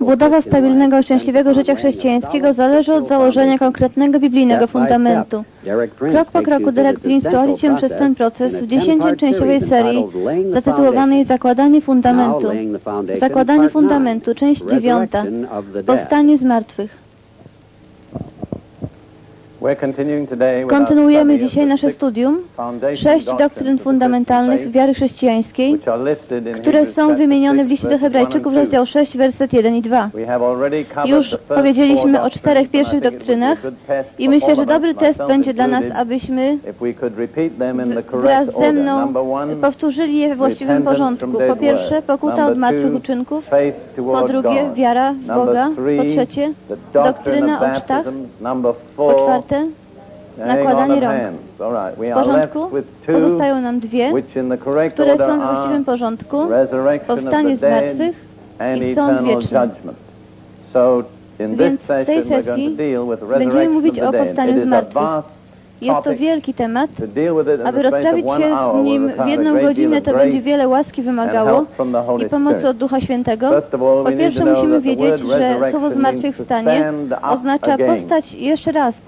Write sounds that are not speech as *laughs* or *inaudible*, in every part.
Budowa stabilnego i szczęśliwego życia chrześcijańskiego zależy od założenia konkretnego biblijnego fundamentu. Krok po kroku Derek Prince prowadzi Cię przez ten proces w dziesięcioczęściowej serii zatytułowanej Zakładanie fundamentu. Zakładanie fundamentu, część dziewiąta. Powstanie z martwych. Kontynuujemy dzisiaj nasze studium sześć doktryn fundamentalnych wiary chrześcijańskiej, które są wymienione w liście do Hebrajczyków, rozdział 6, werset 1 i 2. Już powiedzieliśmy o czterech pierwszych doktrynach i myślę, że dobry test będzie dla nas, abyśmy wraz ze mną powtórzyli je we właściwym porządku. Po pierwsze, pokuta od martwych uczynków. Po drugie, wiara w Boga. Po trzecie, doktryna o chrztach. Po czwarte, nakładanie rąk. W porządku pozostają nam dwie, które są w właściwym porządku, powstanie z martwych i sąd wieczny. Więc w tej sesji będziemy mówić o powstaniu z martwych. Jest to wielki temat. Aby rozprawić się z nim w jedną godzinę, to będzie wiele łaski wymagało i pomocy od Ducha Świętego. Po pierwsze musimy wiedzieć, że słowo zmartwychwstanie oznacza powstać jeszcze raz.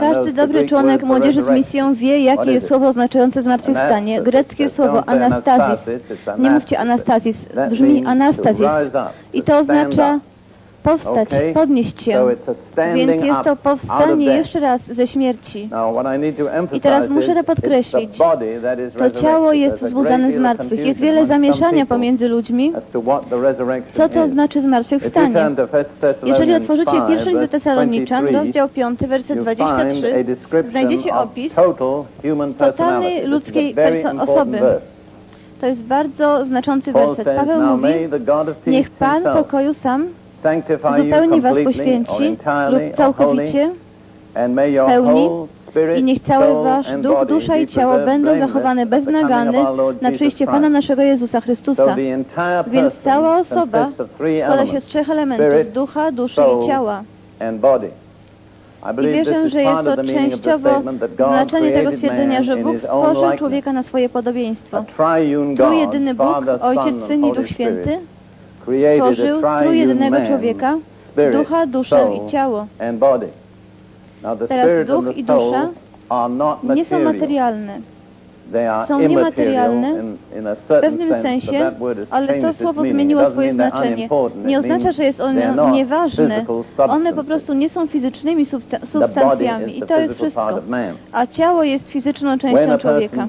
Każdy dobry członek młodzieży z misją wie, jakie jest słowo oznaczające zmartwychwstanie. Greckie słowo anastazis. Nie mówcie anastazis, brzmi anastazis. I to oznacza powstać, podnieść się. Więc jest to powstanie jeszcze raz ze śmierci. I teraz muszę to podkreślić. To ciało jest wzbudzane z martwych. Jest wiele zamieszania pomiędzy ludźmi. Co to znaczy zmartwychwstanie? Jeżeli otworzycie pierwszy list do Tesaloniczan, rozdział 5, werset 23, znajdziecie opis totalnej ludzkiej osoby. To jest bardzo znaczący werset. Paweł mówi, niech Pan pokoju sam zupełnie Was poświęci lub całkowicie w pełni i niech cały Wasz duch, dusza i ciało będą zachowane bez nagany na przyjście Pana naszego Jezusa Chrystusa. Więc cała osoba składa się z trzech elementów, ducha, duszy i ciała. I wierzę, że jest to częściowo znaczenie tego stwierdzenia, że Bóg stworzył człowieka na swoje podobieństwo. Trójjedyny Bóg, Ojciec, Syn i Duch Święty stworzył trójjedynego człowieka, ducha, duszę i ciało. Teraz duch i dusza nie są materialne. Są niematerialne w pewnym sensie, ale to słowo zmieniło swoje znaczenie. Nie oznacza, że jest ono nieważne. One po prostu nie są fizycznymi substancjami i to jest wszystko. A ciało jest fizyczną częścią człowieka.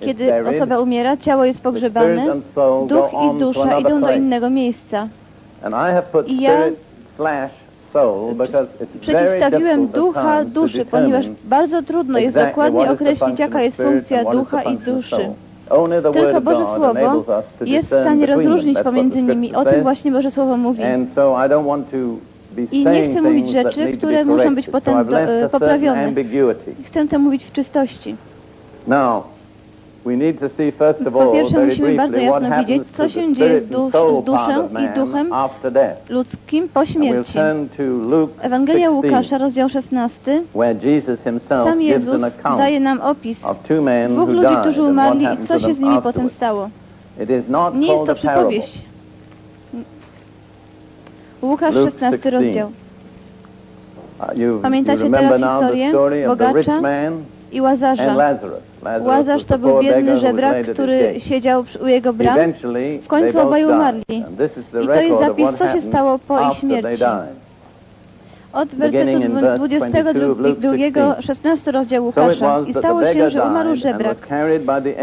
Kiedy osoba umiera, ciało jest pogrzebane, duch i dusza idą do innego miejsca. I ja Przeciwstawiłem ducha duszy, ponieważ bardzo trudno jest dokładnie określić, jaka jest funkcja ducha i duszy. Tylko Boże Słowo jest w stanie rozróżnić pomiędzy nimi. O tym właśnie Boże Słowo mówi. I nie chcę mówić rzeczy, które muszą być potem do, poprawione. Chcę to mówić w czystości. Po pierwsze musimy bardzo jasno widzieć, co się dzieje z, dusz, z duszą i duchem ludzkim po śmierci. Ewangelia Łukasza, rozdział 16, sam Jezus daje nam opis dwóch ludzi, którzy umarli i co się z nimi potem stało. Nie jest to przypowieść. Łukasz 16 rozdział. Pamiętacie teraz historię bogacza i Łazarza. Łazarz to był biedny żebrak, który siedział u jego bram. W końcu obaj umarli. I to jest zapis, co się stało po ich śmierci. Od wersetu 22, 16 rozdział Łukasza. I stało się, że umarł żebrak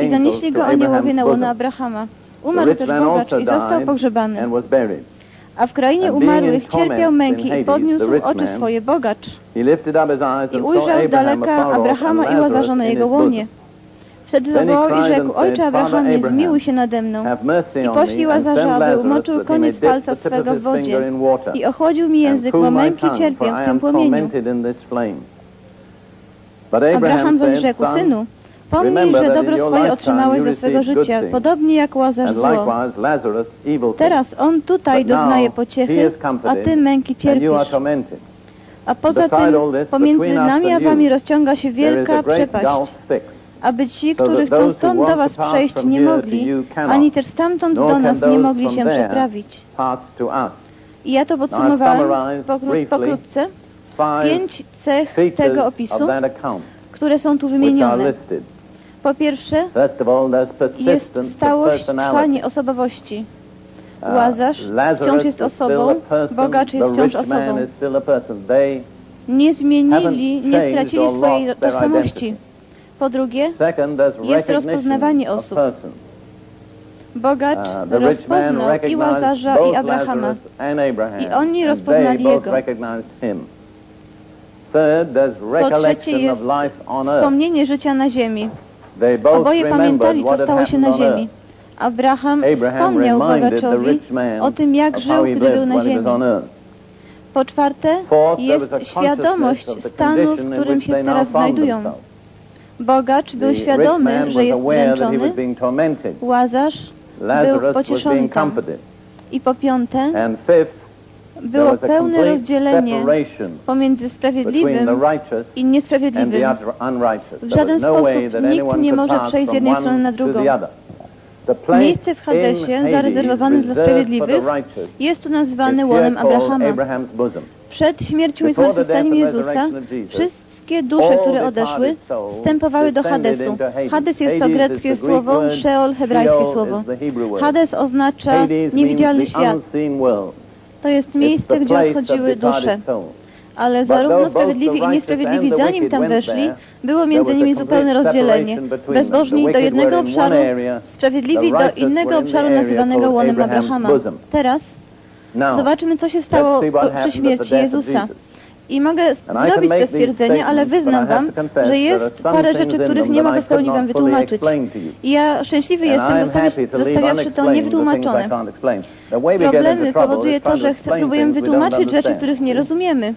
i zanieśli go aniołowie na łono Abrahama. Umarł też bogacz i został pogrzebany. A w krainie umarłych cierpiał męki i podniósł oczy swoje bogacz. I ujrzał z daleka Abrahama i Łazarza na jego łonie. Wtedy zawołał i rzekł, Ojcze Abrahamie, zmiłuj się nade mną. I poślij Łazarza, aby umoczył koniec palca swego w wodzie i ochłodził mi język, bo męki cierpię w tym płomieniu. Abraham zaś rzekł, Synu, Pomnij, że dobro swoje otrzymałeś ze swego życia, podobnie jak Łazarz zło. Teraz on tutaj doznaje pociechy, a ty męki cierpisz. A poza tym pomiędzy nami a wami rozciąga się wielka przepaść. aby ci, którzy chcą stąd do was przejść, nie mogli, ani też stamtąd do nas nie mogli się przeprawić. I ja to podsumowałem pokrótce. Pięć cech tego opisu, które są tu wymienione. Po pierwsze, jest stałość, trwanie osobowości. Uh, Łazarz wciąż jest osobą, bogacz jest wciąż osobą. Nie zmienili, nie stracili swojej tożsamości. Po drugie, jest rozpoznawanie osób. Bogacz uh, rozpoznał i Łazarza, i Abrahama. I oni rozpoznali Jego. Po trzecie jest wspomnienie życia na ziemi. Oboje pamiętali, co stało się na ziemi. Abraham wspomniał bogaczowi o tym, jak żył, gdy był na ziemi. Po czwarte, jest świadomość stanu, w którym się teraz znajdują. Bogacz był świadomy, że jest dręczony. Łazarz był pocieszony tam. I po piąte, było pełne rozdzielenie pomiędzy sprawiedliwym i niesprawiedliwym. W żaden sposób nikt nie może przejść z jednej strony na drugą. Miejsce w Hadesie zarezerwowane dla sprawiedliwych jest tu nazywane łonem Abrahama. Przed śmiercią i zmartwychwstaniem Jezusa wszystkie dusze, które odeszły, wstępowały do Hadesu. Hades jest to greckie słowo, Sheol hebrajskie słowo. Hades oznacza niewidzialny świat. To jest miejsce, gdzie odchodziły dusze. Ale zarówno sprawiedliwi i niesprawiedliwi, zanim tam weszli, było między nimi zupełne rozdzielenie. Bezbożni do jednego obszaru, sprawiedliwi do innego obszaru nazywanego łonem Abrahama. Teraz zobaczymy, co się stało przy śmierci Jezusa. I mogę zrobić to stwierdzenie, ale wyznam Wam, że jest parę rzeczy, których nie mogę w pełni Wam wytłumaczyć. I ja szczęśliwy jestem, zostawiawszy to niewytłumaczone. Problemy powoduje to, że chcę, próbujemy wytłumaczyć rzeczy, których nie rozumiemy.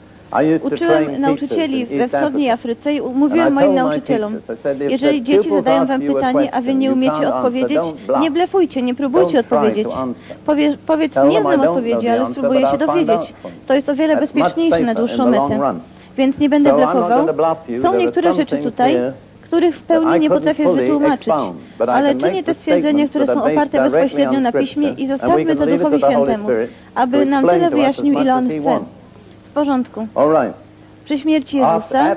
Uczyłem nauczycieli we wschodniej Afryce i mówiłem moim nauczycielom, jeżeli dzieci zadają wam pytanie, a wy nie umiecie odpowiedzieć, nie blefujcie, nie próbujcie odpowiedzieć. Powie, powiedz, nie znam odpowiedzi, ale spróbuję się dowiedzieć. To jest o wiele bezpieczniejsze na dłuższą metę. Więc nie będę blefował. Są niektóre rzeczy tutaj, których w pełni nie potrafię wytłumaczyć. Ale czynię te stwierdzenia, które są oparte bezpośrednio na piśmie i zostawmy to Duchowi Świętemu, aby nam tyle wyjaśnił, ile On chce porządku. Przy śmierci Jezusa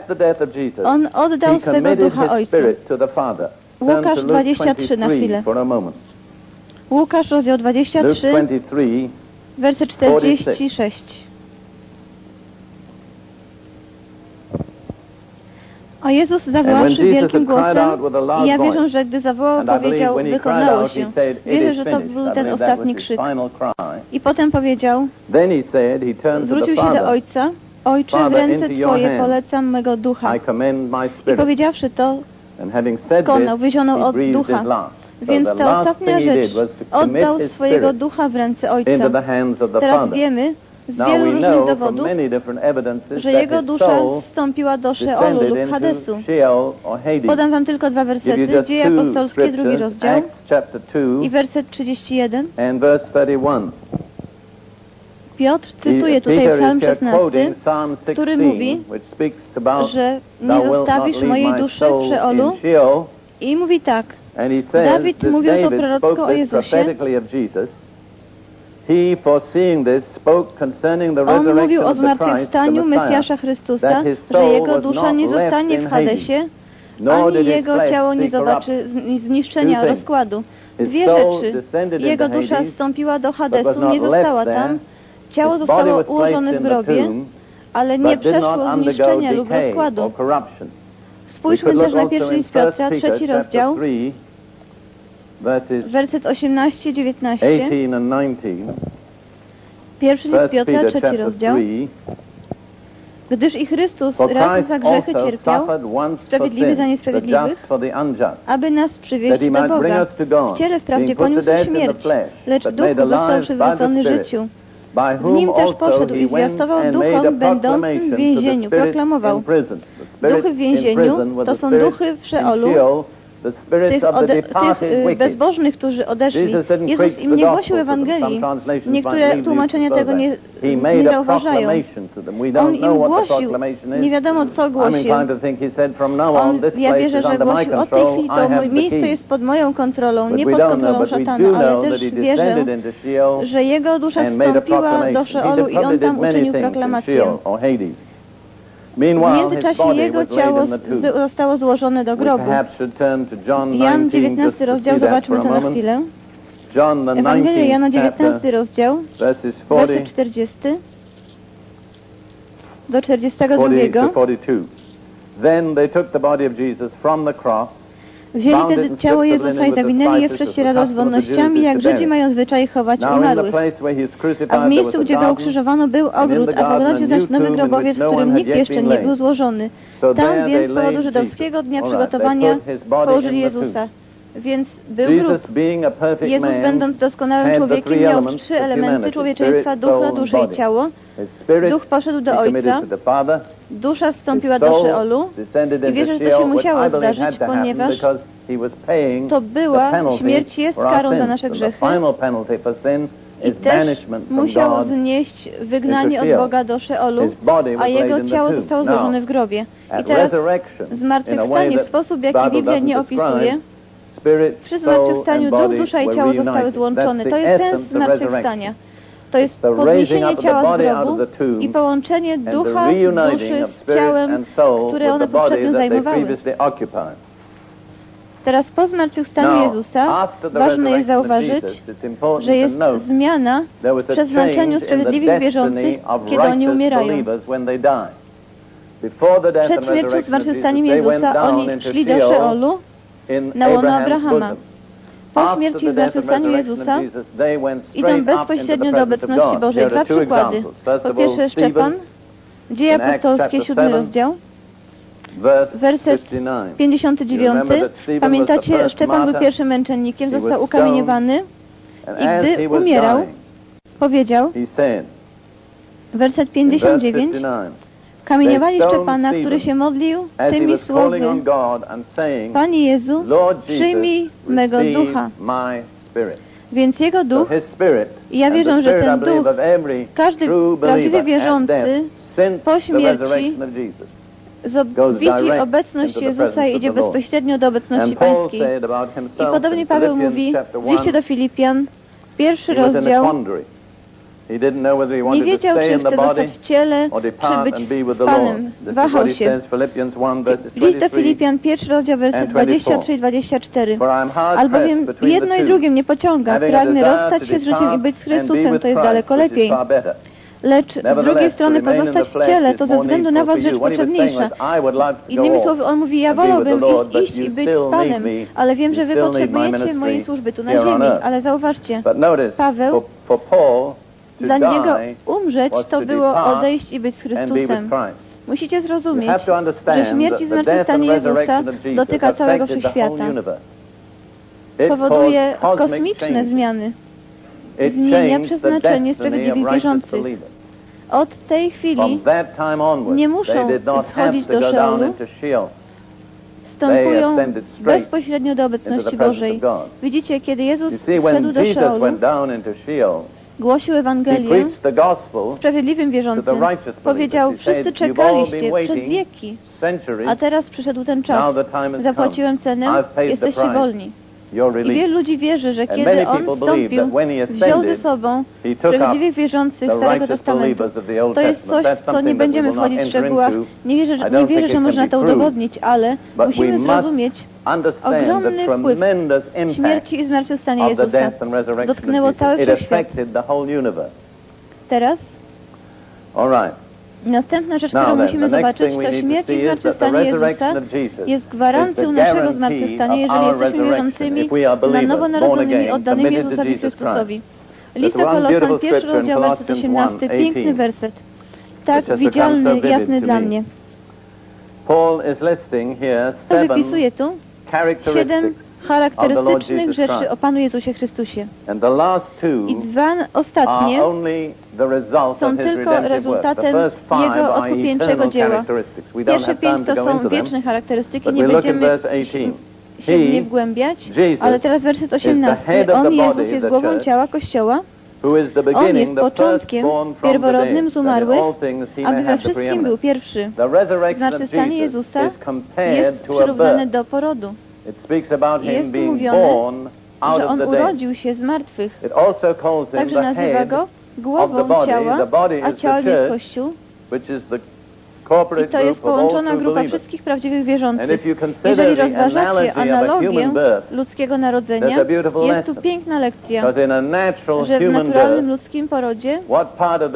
On oddał swego ducha Ojcu. Łukasz 23 na chwilę. Łukasz rozdział 23, werset 46. A Jezus zawoławszy wielkim głosem i ja wierzę, że gdy zawołał, powiedział, wykonało się. Wierzę, że to był ten ostatni krzyk. I potem powiedział, zwrócił się do Ojca, Ojcze, w ręce Twoje polecam mego ducha. I powiedziawszy to, skonał, wyzionął od ducha. Więc ta ostatnia rzecz, oddał swojego ducha w ręce Ojca. Teraz wiemy, z wielu różnych dowodów, że jego dusza zstąpiła do Szeolu lub Hadesu. Podam wam tylko dwa wersety. Dzieje apostolskie, drugi rozdział i werset 31. Piotr cytuje tutaj Psalm 16, który mówi, że nie zostawisz mojej duszy w Szeolu i mówi tak. Dawid mówił to prorocko o Jezusie, on mówił o zmartwychwstaniu Mesjasza Chrystusa, że jego dusza nie zostanie w Hadesie, ani jego ciało nie zobaczy zniszczenia rozkładu. Dwie rzeczy. Jego dusza zstąpiła do Hadesu, nie została tam. Ciało zostało ułożone w grobie, ale nie przeszło zniszczenia lub rozkładu. Spójrzmy też na pierwszy list Piotra, trzeci rozdział, werset 18-19. Pierwszy list Piotra, trzeci rozdział. Gdyż i Chrystus raz za grzechy cierpiał, sprawiedliwy za niesprawiedliwych, aby nas przywieźć do Boga. W ciele wprawdzie poniósł śmierć, lecz duch został przywrócony życiu. W nim też poszedł i zwiastował duchom będącym w więzieniu, proklamował. Duchy w więzieniu to są duchy w Szeolu, tych, tych bezbożnych, którzy odeszli. Jezus im nie głosił Ewangelii. Niektóre tłumaczenia tego nie, nie zauważają. On im głosił, nie wiadomo co głosił. On, ja wierzę, że głosił od tej chwili to miejsce jest pod moją kontrolą, nie pod kontrolą szatana, ale też wierzę, że jego dusza wstąpiła do Szeolu i on tam uczynił proklamację. W międzyczasie jego ciało zostało złożone do grobu. Jan 19 rozdział, zobaczmy to na chwilę. Ewangelia Jana 19 rozdział, werset 40 do 42. Then they took the body of Jesus from the cross Wzięli tedy ciało Jezusa i zawinęli je w prześcieradło z wonnościami, jak Żydzi mają zwyczaj chować umarłych. A w miejscu, gdzie go ukrzyżowano, był ogród, a w ogrodzie zaś nowy grobowiec, w którym nikt jeszcze nie był złożony. Tam więc z powodu żydowskiego dnia przygotowania położyli Jezusa. Więc był grób. Jezus, będąc doskonałym człowiekiem, miał trzy elementy człowieczeństwa, ducha, duszę i ciało. Duch poszedł do Ojca, dusza zstąpiła do Szeolu i wierzę, że to się musiało zdarzyć, ponieważ to była, śmierć jest karą za nasze grzechy. i też musiał znieść wygnanie od Boga do Szeolu, a jego ciało zostało złożone w grobie. I teraz zmartwychwstanie w sposób, jaki Biblia nie opisuje, przy zmartwychwstaniu duch, dusza i ciało zostały złączone. To jest sens zmartwychwstania. To jest podniesienie ciała z grobu i połączenie ducha, duszy z ciałem, które one poprzednio zajmowały. Teraz po zmartwychwstaniu Jezusa ważne jest zauważyć, że jest zmiana w przeznaczeniu sprawiedliwych wierzących, kiedy oni umierają. Przed śmiercią zmartwychwstaniem Jezusa oni szli do Szeolu, na łono Abrahama. Po śmierci i zmartwychwstaniu Jezusa idą bezpośrednio do obecności Bożej. Dwa przykłady. Po pierwsze Szczepan, Dzieje Apostolskie, siódmy rozdział, werset 59. Pamiętacie, Szczepan był pierwszym męczennikiem, został ukamieniowany i gdy umierał, powiedział, werset 59, Kamieniowali Szczepana, który się modlił tymi słowy Panie Jezu, przyjmij mego ducha. Więc Jego duch, i ja wierzę, że ten duch, każdy prawdziwie wierzący po śmierci widzi obecność Jezusa i idzie bezpośrednio do obecności Pańskiej. I podobnie Paweł mówi w liście do Filipian, pierwszy rozdział, nie wiedział, czy chce zostać w ciele, czy być z Panem. Wahał się. List do Filipian, pierwszy rozdział, werset 23 i 24. Albowiem jedno i drugie mnie pociąga. Pragnę rozstać się z życiem i być z Chrystusem, to jest daleko lepiej. Lecz z drugiej strony pozostać w ciele to ze względu na Was rzecz potrzebniejsza. Innymi słowy, on mówi, ja wolałbym iść, iść i być z Panem, ale wiem, że Wy potrzebujecie mojej służby tu na ziemi. Ale zauważcie, Paweł dla niego umrzeć to było odejść i być z Chrystusem. Musicie zrozumieć, że śmierć i zmartwychwstanie Jezusa dotyka całego wszechświata. Powoduje kosmiczne zmiany. Zmienia przeznaczenie sprawiedliwych wierzących. Od tej chwili nie muszą schodzić do Szeolu, wstępują bezpośrednio do obecności Bożej. Widzicie, kiedy Jezus szedł do Szeolu, głosił Ewangelię sprawiedliwym wierzącym. Powiedział, wszyscy czekaliście przez wieki, a teraz przyszedł ten czas. Zapłaciłem cenę, jesteście wolni. I wielu ludzi wierzy, że kiedy On wstąpił, wziął ze sobą sprawiedliwych wierzących Starego Testamentu. To jest coś, co nie będziemy wchodzić w szczegółach. Nie wierzę, że, nie wierzę, że można to udowodnić, ale musimy zrozumieć ogromny wpływ śmierci i zmartwychwstania Jezusa. Dotknęło cały wszechświat. Teraz Następna rzecz, którą musimy zobaczyć, to śmierć i zmartwychwstanie Jezusa jest gwarancją naszego zmartwychwstania, jeżeli jesteśmy wierzącymi, na nowo narodzonymi, oddanymi Jezusowi Chrystusowi. List do Kolosan, pierwszy rozdział, werset 18, piękny werset. Tak widzialny, jasny dla mnie. Wypisuje tu siedem charakterystycznych rzeczy o Panu Jezusie Chrystusie. I dwa ostatnie są tylko rezultatem Jego odkupieńczego dzieła. Pierwsze pięć to są wieczne charakterystyki, nie będziemy się w nie wgłębiać, ale teraz werset 18. On, Jezus, jest głową ciała Kościoła, on jest początkiem, pierworodnym z umarłych, aby we wszystkim był pierwszy. Zmartwychwstanie Jezusa jest przyrównane do porodu. Jest tu mówione, że On urodził się z martwych. Także nazywa Go głową ciała, a ciałem jest Kościół, i to jest połączona grupa wszystkich prawdziwych wierzących. Jeżeli rozważacie analogię ludzkiego narodzenia, jest tu piękna lekcja, że w naturalnym ludzkim porodzie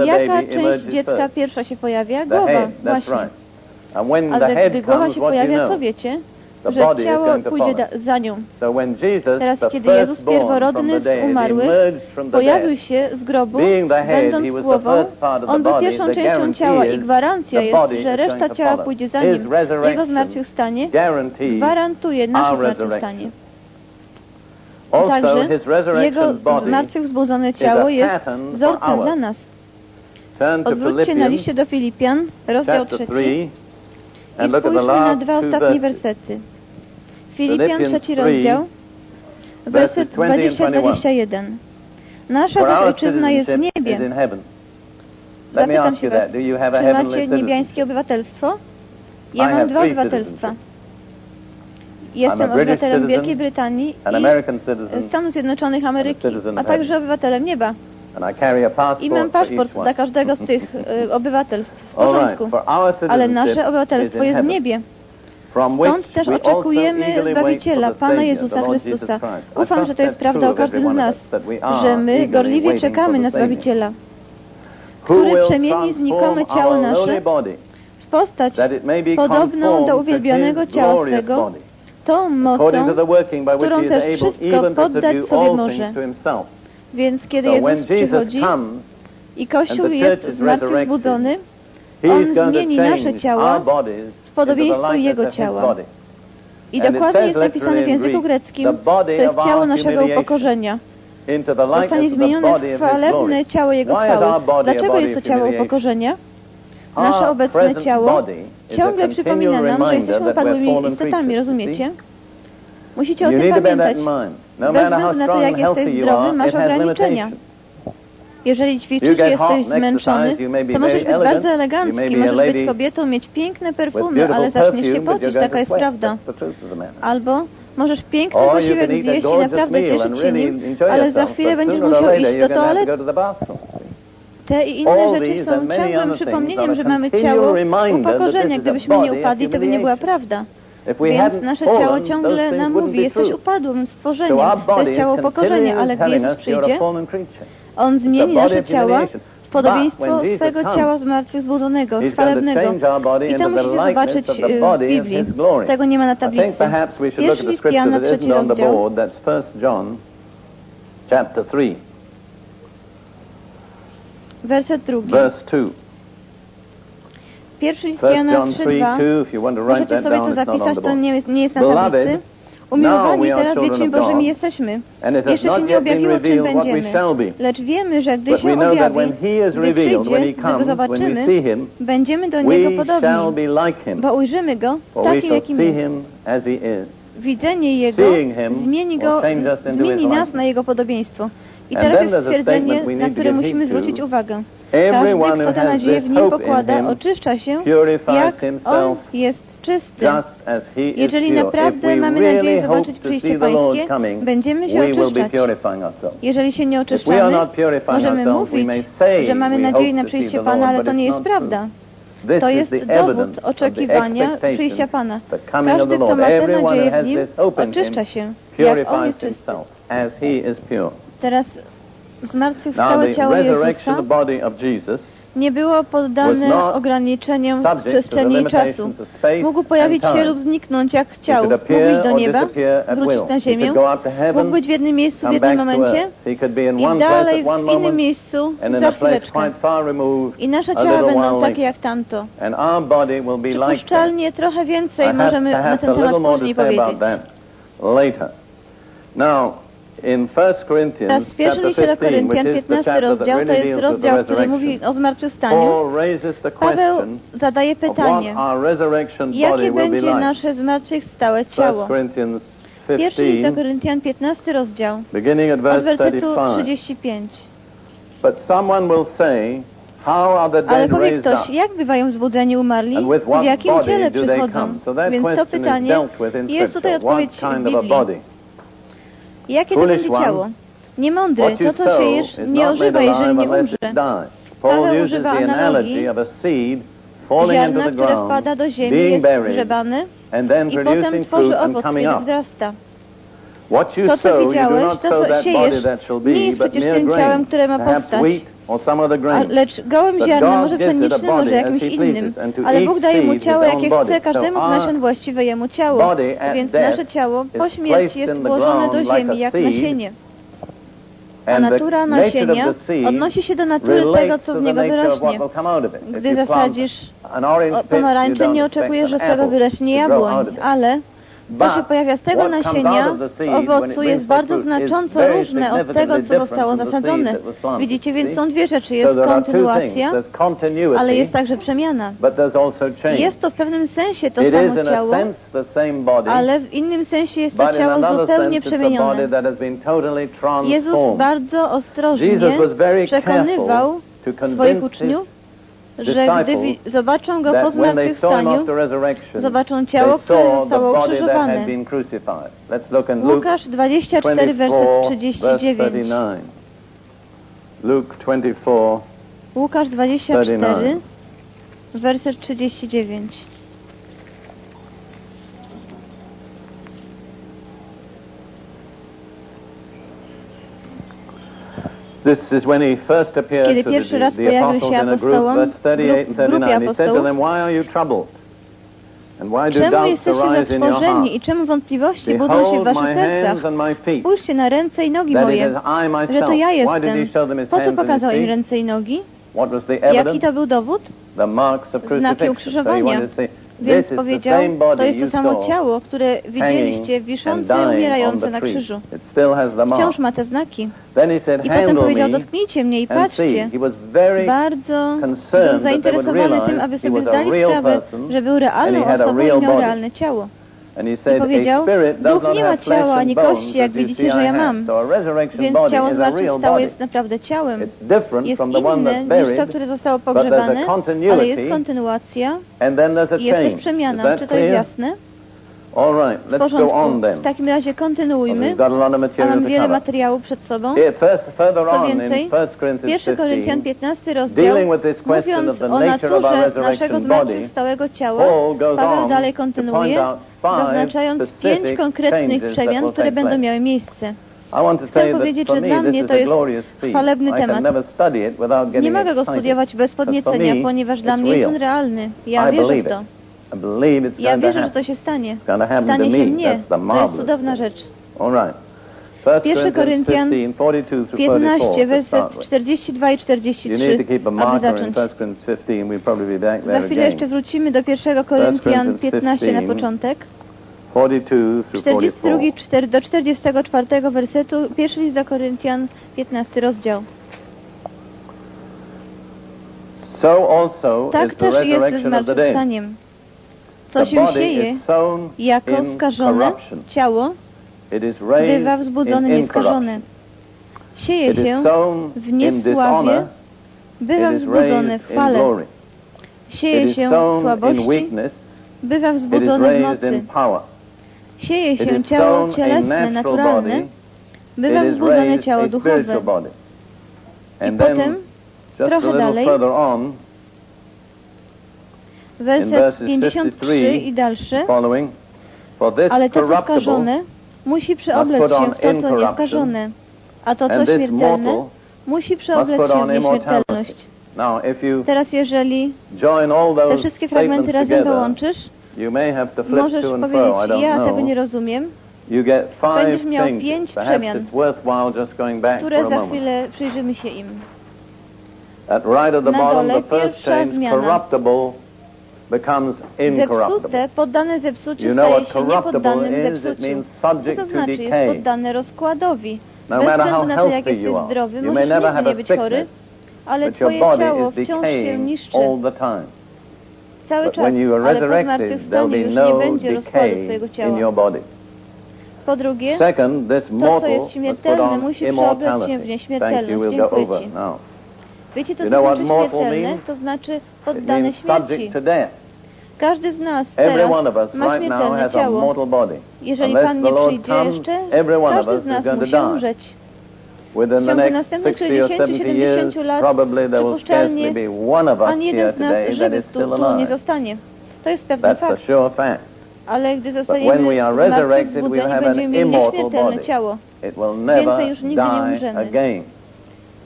jaka część dziecka pierwsza się pojawia? Głowa, właśnie. Ale gdy głowa się pojawia, co wiecie? Że ciało pójdzie za nią. Teraz, kiedy Jezus pierworodny z umarłych pojawił się z grobu, będąc głową, On był pierwszą częścią ciała i gwarancja jest, że reszta ciała pójdzie za Nim. Jego zmartwychwstanie gwarantuje nasze zmartwychwstanie. Także Jego zmartwychwzbudzone ciało jest wzorcem dla nas. Odwróćcie na liście do Filipian, rozdział trzeci. I spójrzmy na dwa ostatnie wersety. Filipian, trzeci rozdział, werset 20-21. Nasza zaś ojczyzna jest w niebie. Zapytam się Was, czy macie niebiańskie obywatelstwo? Ja mam dwa obywatelstwa. Jestem obywatelem Wielkiej Brytanii i Stanów Zjednoczonych Ameryki, a także obywatelem nieba. I mam paszport dla każdego z tych y, *laughs* obywatelstw. W porządku. Ale nasze obywatelstwo jest w niebie. Stąd też oczekujemy Zbawiciela, Pana Jezusa Chrystusa. Ufam, że to jest prawda o każdym z nas, że my gorliwie czekamy na Zbawiciela, który przemieni znikome ciało nasze w postać podobną do uwielbionego ciała swego, tą mocą, którą też wszystko poddać sobie może. Więc kiedy Jezus przychodzi i Kościół jest zmartwychwzbudzony, On zmieni nasze ciała w podobieństwo Jego ciała. I dokładnie jest napisane w języku greckim, to jest ciało naszego upokorzenia. Zostanie zmienione w chwalebne ciało Jego chwały. Dlaczego jest to ciało upokorzenia? Nasze obecne ciało ciągle przypomina nam, że jesteśmy upadłymi istotami, rozumiecie? Musicie o tym pamiętać. Bez względu na to, jak jesteś zdrowy, masz ograniczenia. Jeżeli ćwiczysz, jesteś zmęczony, to możesz być bardzo elegancki, możesz być kobietą, mieć piękne perfumy, ale zaczniesz się pocić, taka jest prawda. Albo możesz piękny posiłek zjeść i naprawdę cieszyć się nim, ale za chwilę będziesz musiał iść do toalety. Te i inne rzeczy są ciągłym przypomnieniem, że mamy ciało upokorzenia. Gdybyśmy nie upadli, to by nie była prawda. Więc nasze ciało ciągle nam mówi, jesteś upadłym stworzeniem. To jest ciało upokorzenia, ale gdy Jezus przyjdzie, on zmieni nasze ciała w podobieństwo swego ciała zmartwychwzbudzonego, chwalebnego. I to musicie zobaczyć w Biblii. Tego nie ma na tablicy. Pierwszy list Jana, trzeci rozdział. Werset drugi. Pierwszy list Jana 3,2. Możecie sobie to zapisać, to nie jest, nie jest na tablicy. Umiłowani teraz dziećmi Bożymi jesteśmy. Jeszcze się nie objawiło, czym będziemy. Lecz wiemy, że gdy się objawi, gdy przyjdzie, gdy Go zobaczymy, będziemy do Niego podobni, bo ujrzymy Go takim, jakim jest. Widzenie Jego zmieni, go, zmieni nas na Jego podobieństwo. I teraz jest stwierdzenie, na które musimy zwrócić uwagę. Każdy, kto tę nadzieję w Nim pokłada, oczyszcza się, jak On jest czysty. Jeżeli naprawdę mamy nadzieję zobaczyć przyjście Pańskie, będziemy się oczyszczać. Jeżeli się nie oczyszczamy, możemy mówić, że mamy nadzieję na przyjście Pana, ale to nie jest prawda. To jest dowód oczekiwania przyjścia Pana. Każdy, kto ma tę nadzieję w Nim, oczyszcza się, jak On jest czysty. Teraz zmartwychwstałe ciało Jezusa nie było poddane ograniczeniom przestrzeni i czasu. Mógł pojawić się lub zniknąć jak chciał. Mógł iść do nieba, wrócić na ziemię, mógł być w jednym miejscu w jednym momencie i dalej w innym miejscu za chwileczkę. I nasze ciała będą takie jak tamto. Przypuszczalnie trochę więcej możemy na ten temat później powiedzieć. Teraz w pierwszym liście do Koryntian, 15 rozdział, to jest rozdział, który mówi o zmartwychwstaniu. Paweł zadaje pytanie, jakie będzie nasze zmartwychwstałe ciało? Pierwszy list do Koryntian, 15 rozdział, od wersetu 35. But someone will say, ale powie ktoś, jak bywają wzbudzeni umarli, w jakim ciele przychodzą? Więc to pytanie jest tutaj odpowiedź w Biblii. Jakie to będzie ciało? Niemądry, to co siejesz, nie ożywa, jeżeli nie umrze. Paweł używa analogii ziarna, które wpada do ziemi, jest grzebany i potem tworzy owoc, kiedy wzrasta. To, co widziałeś, to, co siejesz, nie jest przecież tym ciałem, które ma powstać, lecz gołym ziarnem, może pszenicznym, może jakimś innym. Ale Bóg daje mu ciało, jakie chce, każdemu z nasion właściwe jemu ciało. Więc nasze ciało po śmierci jest włożone do ziemi, jak nasienie. A natura nasienia odnosi się do natury tego, co z niego wyrośnie. Gdy zasadzisz pomarańcze, nie oczekujesz, że z tego wyrośnie jabłoń, ale co się pojawia z tego nasienia owocu jest bardzo znacząco różne od tego, co zostało zasadzone. Widzicie, więc są dwie rzeczy. Jest kontynuacja, ale jest także przemiana. Jest to w pewnym sensie to samo ciało, ale w innym sensie jest to ciało zupełnie przemienione. Jezus bardzo ostrożnie przekonywał swoich uczniów, że gdy zobaczą Go po zmartwychwstaniu, zobaczą ciało, które zostało ukrzyżowane. Łukasz 24, werset 39. Łukasz 24, werset 39. Kiedy pierwszy raz pojawił się apostołom w grupie apostołów, Czemu jesteście zatrwożeni i czemu wątpliwości budzą się w waszych sercach? Spójrzcie na ręce i nogi moje, że to ja jestem. Po co pokazał im ręce i nogi? Jaki to był dowód? Znaki ukrzyżowania. Więc powiedział, to jest to samo ciało, które widzieliście wiszące umierające na krzyżu. Wciąż ma te znaki. I potem powiedział, dotknijcie mnie i patrzcie. Bardzo był zainteresowany tym, aby sobie zdali sprawę, że był realną osobą i miał realne ciało. I powiedział, duch nie ma ciała ani kości, jak widzicie, że ja mam. Więc ciało zmartwychwstałe jest naprawdę ciałem. Jest inne niż to, które zostało pogrzebane, ale jest kontynuacja i jest też przemiana. Czy to jest jasne? W porządku. W takim razie kontynuujmy. A mam wiele materiału przed sobą. Co więcej, 1 Koryntian 15 rozdział, mówiąc o naturze naszego zmartwychwstałego ciała, Paweł dalej kontynuuje, zaznaczając pięć konkretnych przemian, które będą miały miejsce. Chcę powiedzieć, że dla mnie to jest chwalebny temat. Nie mogę go studiować bez podniecenia, ponieważ dla mnie jest on realny. Ja wierzę w to. Ja wierzę, że to się stanie. Stanie się mnie. To jest cudowna rzecz. 1 Koryntian 15, werset 42 i 43, aby zacząć. Za chwilę jeszcze wrócimy do 1 Koryntian 15 na początek. 42 do 44 wersetu, pierwszy list do Koryntian, 15 rozdział. Tak też jest ze zmartwychwstaniem. Co się sieje jako skażone ciało, bywa wzbudzone nieskażone. Sieje się w niesławie, bywa wzbudzone w chwale. Sieje się w słabości, bywa wzbudzone w mocy. Sieje się ciało cielesne, naturalne, bywa wzbudzone ciało duchowe. I potem, trochę dalej, werset 53 i dalsze, ale to, co skażone, musi przeoblec się w to, co nieskażone, a to, co śmiertelne, musi przeoblec się w nieśmiertelność. Teraz, jeżeli te wszystkie fragmenty razem połączysz, możesz powiedzieć, ja tego nie rozumiem, będziesz miał pięć przemian, które za chwilę przyjrzymy się im. Na dole pierwsza zmiana Zepsute, poddane zepsuciu staje się niepoddanym zepsuciu. Co to znaczy? Jest poddane rozkładowi. Bez względu na to, jak jesteś zdrowy, możesz nigdy nie być chory, ale Twoje ciało wciąż się niszczy. Cały czas, ale po zmartwychwstaniu już nie będzie rozkładu Twojego ciała. Po drugie, to, co jest śmiertelne, musi przeobrać się w nieśmiertelność. Dziękuję Ci. Wiecie, co znaczy śmiertelne? To znaczy poddane śmierci. Każdy z nas teraz ma śmiertelne ciało. Jeżeli Pan nie przyjdzie jeszcze, każdy z nas musi umrzeć. W ciągu następnych 60-70 lat przypuszczalnie ani jeden z nas żywy tu, tu nie zostanie. To jest pewny fakt. Ale gdy zostaniemy zmartwychwzbudzeni, będziemy mieli nieśmiertelne ciało. Więcej już nigdy nie umrzemy.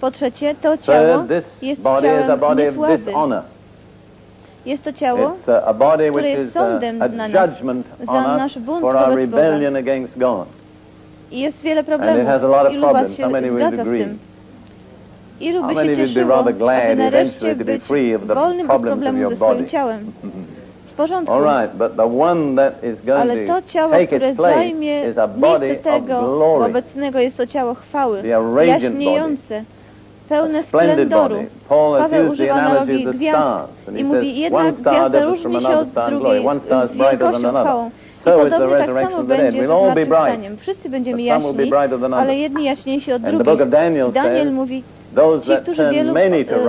Po trzecie, to ciało jest ciałem niesławy. Jest to ciało, które jest sądem na nas za nasz bunt wobec Boga. I jest wiele problemów. Ilu was się zgadza z tym? Ilu by się cieszyło, aby nareszcie być wolnym od problemu ze swoim ciałem? *laughs* W porządku. Ale to ciało, które zajmie miejsce tego obecnego, jest to ciało chwały, jaśniejące, pełne splendoru. Paweł używa analogii gwiazd i mówi, jedna gwiazda różni się od drugiej wielkością, chwałą. I podobnie tak samo będzie z zmartwychwstaniem. Wszyscy będziemy jaśni, ale jedni jaśniejsi od drugich. Daniel mówi, Ci, którzy wielu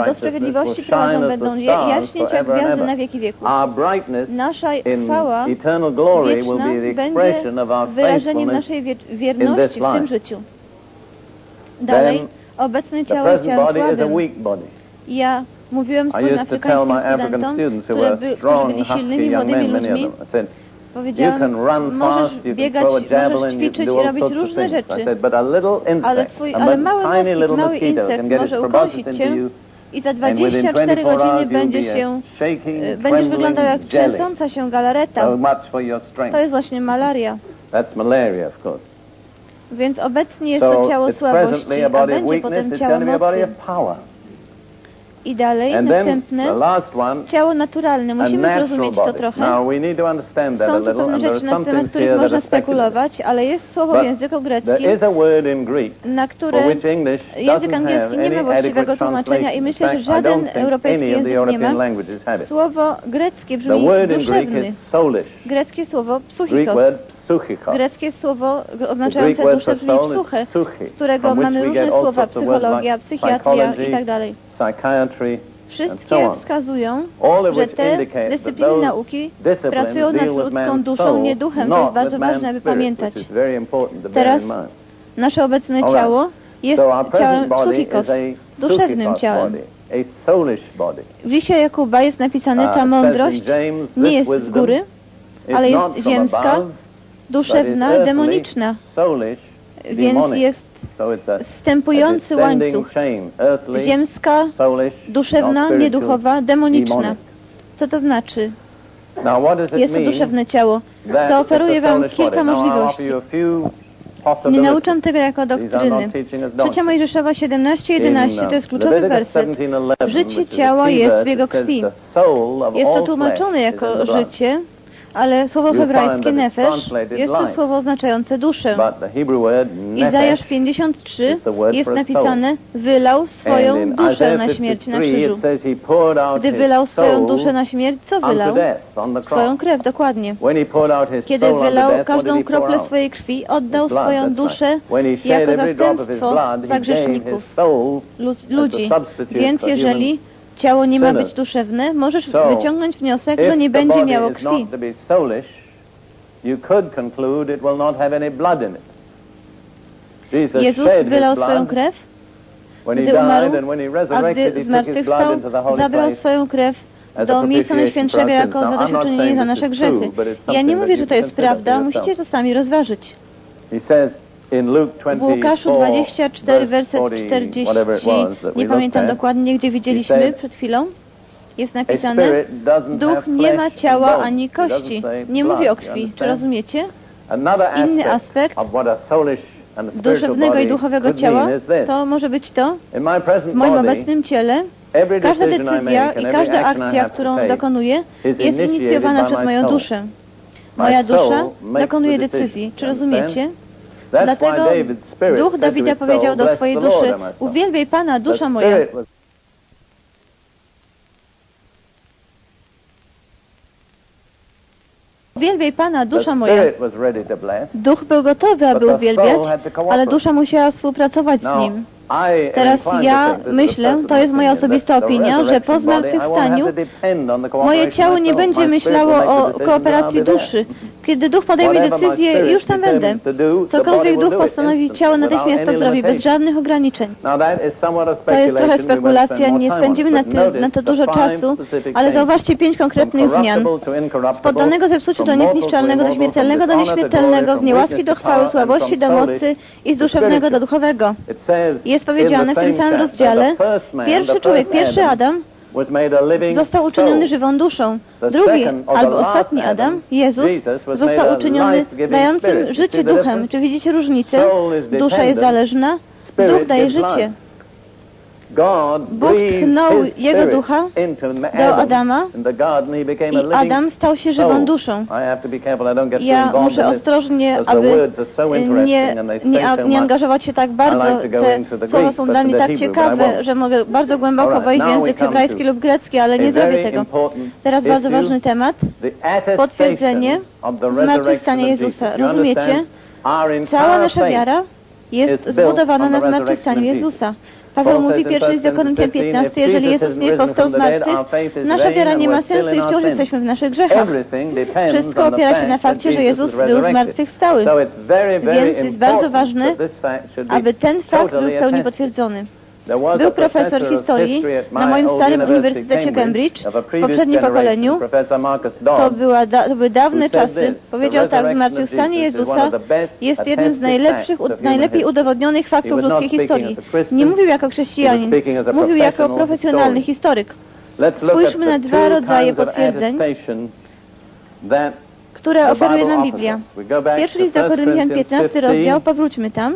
do sprawiedliwości prowadzą, będą jaśnieć jak gwiazdy na wieki wieków. Nasza chwała wieczna będzie wyrażeniem naszej wierności w tym życiu. Dalej, obecne ciało jest ciałem słabym. Ja mówiłem swoim afrykańskim studentom, które by, którzy byli silnymi, młodymi ludźmi, Powiedziałem, możesz biegać, możesz ćwiczyć i robić różne rzeczy, ale, twój, ale mały moskit, mały insekt może ukąsić cię i za 24 godziny będzie się, e, będziesz wyglądał jak trzęsąca się galareta. To jest właśnie malaria. Więc obecnie jest to ciało słabości, a będzie potem ciało mocy. I dalej, And następne, one, ciało naturalne. Musimy zrozumieć to trochę. Są tu pewne rzeczy, na temat których można spekulować, ale jest słowo w języku greckim, na które język angielski nie ma właściwego tłumaczenia i myślę, że żaden europejski język nie ma. Słowo greckie brzmi duszewny. Greckie słowo psychikos. Greckie słowo oznaczające duszę brzmi psyche, z którego mamy różne słowa, psychologia, psychiatria i tak dalej. Wszystkie wskazują, że te dyscypliny nauki pracują nad ludzką duszą, nie duchem. To jest bardzo ważne, aby pamiętać. Teraz nasze obecne ciało jest ciałem psychikos, duszewnym ciałem. W liście Jakuba jest napisane, ta uh, mądrość nie jest z góry, ale jest ziemska, duszewna, demoniczna. Więc jest stępujący łańcuch. Ziemska, duszewna, nieduchowa, demoniczna. Co to znaczy? Jest to duszewne ciało. Zaoferuję Wam kilka możliwości. Nie nauczam tego jako doktryny. Trzecia Mojżeszowa 17:11 to jest kluczowy werset. Życie ciała jest w jego krwi. Jest to tłumaczone jako życie, ale słowo hebrajskie nefesh jest to słowo oznaczające duszę. Izajasz 53 jest napisane wylał swoją duszę na śmierć na krzyżu. Gdy wylał swoją duszę na śmierć, co wylał? Swoją krew, dokładnie. Kiedy wylał każdą kroplę swojej krwi, oddał swoją duszę jako zastępstwo za grzeszników, ludzi. Więc jeżeli ciało nie ma być duszewne, możesz wyciągnąć wniosek, że nie będzie miało krwi. Jezus wylał swoją krew, gdy umarł, a gdy zmartwychwstał, zabrał swoją krew do miejsca Najświętszego jako zadośćuczynienie za nasze grzechy. Ja nie mówię, że to jest prawda, musicie to sami rozważyć. W Łukaszu 24, werset 40, nie pamiętam dokładnie, gdzie widzieliśmy przed chwilą, jest napisane, duch nie ma ciała ani kości. Nie mówi o krwi. Czy rozumiecie? Inny aspekt duszewnego i duchowego ciała to może być to, w moim obecnym ciele każda decyzja i każda akcja, którą dokonuję, jest inicjowana przez moją duszę. Moja dusza dokonuje decyzji. Czy rozumiecie? Dlatego Duch Dawida powiedział do swojej duszy, uwielbiaj Pana, dusza moja. Uwielbiaj Pana, dusza moja. Duch był gotowy, aby uwielbiać, ale dusza musiała współpracować z Nim. Teraz ja myślę, to jest moja osobista opinia, że po zmartwychwstaniu moje ciało nie będzie myślało o kooperacji duszy. Kiedy duch podejmie decyzję, już tam będę. Cokolwiek duch postanowi, ciało natychmiast to zrobi, bez żadnych ograniczeń. To jest trochę spekulacja, nie spędzimy na, ty, na to dużo czasu, ale zauważcie pięć konkretnych zmian. Z poddanego zepsuciu do niezniszczalnego, ze śmiertelnego do nieśmiertelnego, z niełaski do chwały, słabości do mocy i z duszewnego do duchowego. Jest powiedziane w tym samym rozdziale, pierwszy człowiek, pierwszy Adam, został uczyniony żywą duszą. Drugi albo ostatni Adam, Jezus, został uczyniony dającym życie duchem. Czy widzicie różnicę? Dusza jest zależna, duch daje życie. Bóg tchnął Jego ducha do Adama i Adam stał się żywą duszą. Ja muszę ostrożnie, aby nie, nie, nie angażować się tak bardzo. Te słowa są dla mnie tak ciekawe, że mogę bardzo głęboko wejść w język hebrajski lub grecki, ale nie zrobię tego. Teraz bardzo ważny temat. Potwierdzenie zmartwychwstania Jezusa. Rozumiecie? Cała nasza wiara jest zbudowana na zmartwychwstaniu Jezusa. Paweł mówi pierwszy list do Koryntian 15, jeżeli Jezus nie powstał z martwych, nasza wiara nie ma sensu i wciąż jesteśmy w naszych grzechach. Wszystko opiera się na fakcie, że Jezus był z martwych wstały. Więc jest bardzo ważne, aby ten fakt był w pełni potwierdzony. Był profesor historii na moim starym Uniwersytecie Cambridge w poprzednim pokoleniu. To, była da, to były dawne czasy. Powiedział tak, zmartwychwstanie Jezusa jest jednym z najlepszych, najlepiej udowodnionych faktów ludzkiej historii. Nie mówił jako chrześcijanin, mówił jako profesjonalny historyk. Spójrzmy na dwa rodzaje potwierdzeń, które oferuje nam Biblia. Pierwszy list do Koryntian, 15 rozdział, powróćmy tam.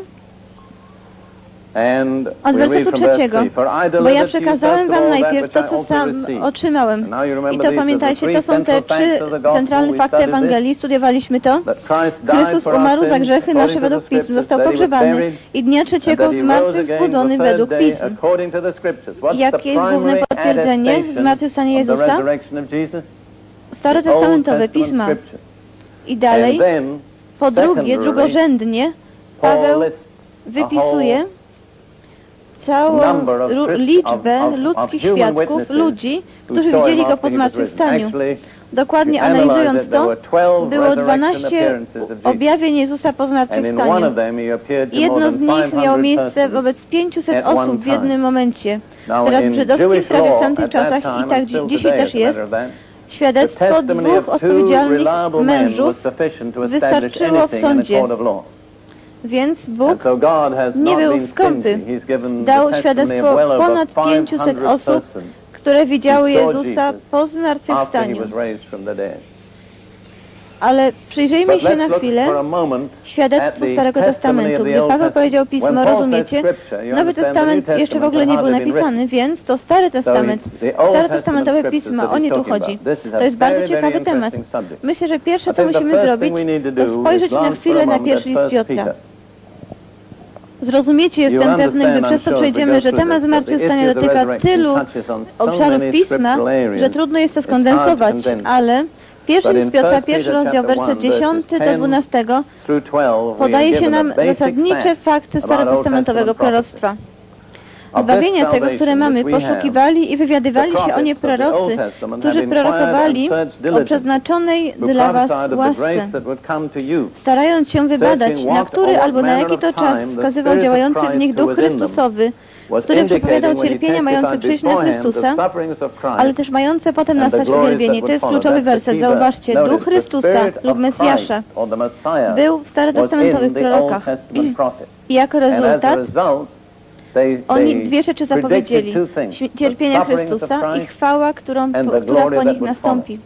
Od wersetu trzeciego. Bo ja przekazałem wam najpierw to, co sam otrzymałem. I to pamiętajcie, to są te trzy centralne fakty Ewangelii. Studiowaliśmy to. Chrystus umarł za grzechy nasze według Pism. Został pogrzebany i dnia trzeciego zmartwychwzbudzony według Pism. Jakie jest główne potwierdzenie zmartwychwstania Jezusa? Starotestamentowe Pisma. I dalej, po drugie, drugorzędnie, Paweł wypisuje całą liczbę ludzkich świadków, ludzi, którzy widzieli Go po zmartwychwstaniu. Dokładnie analizując to, było 12 objawień Jezusa po zmartwychwstaniu. Jedno z nich miało miejsce wobec 500 osób w jednym momencie. Teraz w żydowskich prawie w tamtych czasach i tak dzisiaj też jest, świadectwo dwóch odpowiedzialnych mężów wystarczyło w sądzie. Więc Bóg nie był skąpy. Dał świadectwo ponad 500 osób, które widziały Jezusa po zmartwychwstaniu. Ale przyjrzyjmy się na chwilę świadectwu Starego Testamentu. Gdy Paweł powiedział Pismo, rozumiecie? Nowy Testament jeszcze w ogóle nie był napisany, więc to Stary Testament, Testamentowe Pisma, o nie tu chodzi. To jest bardzo ciekawy temat. Myślę, że pierwsze, co musimy zrobić, to spojrzeć na chwilę na pierwszy list Piotra. Zrozumiecie, jestem pewny, gdy przez to przejdziemy, że temat zmartwychwstania dotyka tylu obszarów Pisma, że trudno jest to skondensować, ale Pierwszy list Piotra, pierwszy rozdział, werset 10 do 12 podaje się nam zasadnicze fakty starotestamentowego proroctwa. Zbawienia tego, które mamy, poszukiwali i wywiadywali się o nie prorocy, którzy prorokowali o przeznaczonej dla Was łasce, starając się wybadać, na który albo na jaki to czas wskazywał działający w nich Duch Chrystusowy, który przepowiadał cierpienia mające przyjść na Chrystusa, ale też mające potem nastać uwielbienie. To jest kluczowy werset. Zauważcie, Duch Chrystusa lub Mesjasza był w starotestamentowych prorokach. I jako rezultat oni dwie rzeczy zapowiedzieli. Cierpienia Chrystusa i chwała, którą, która po nich nastąpi.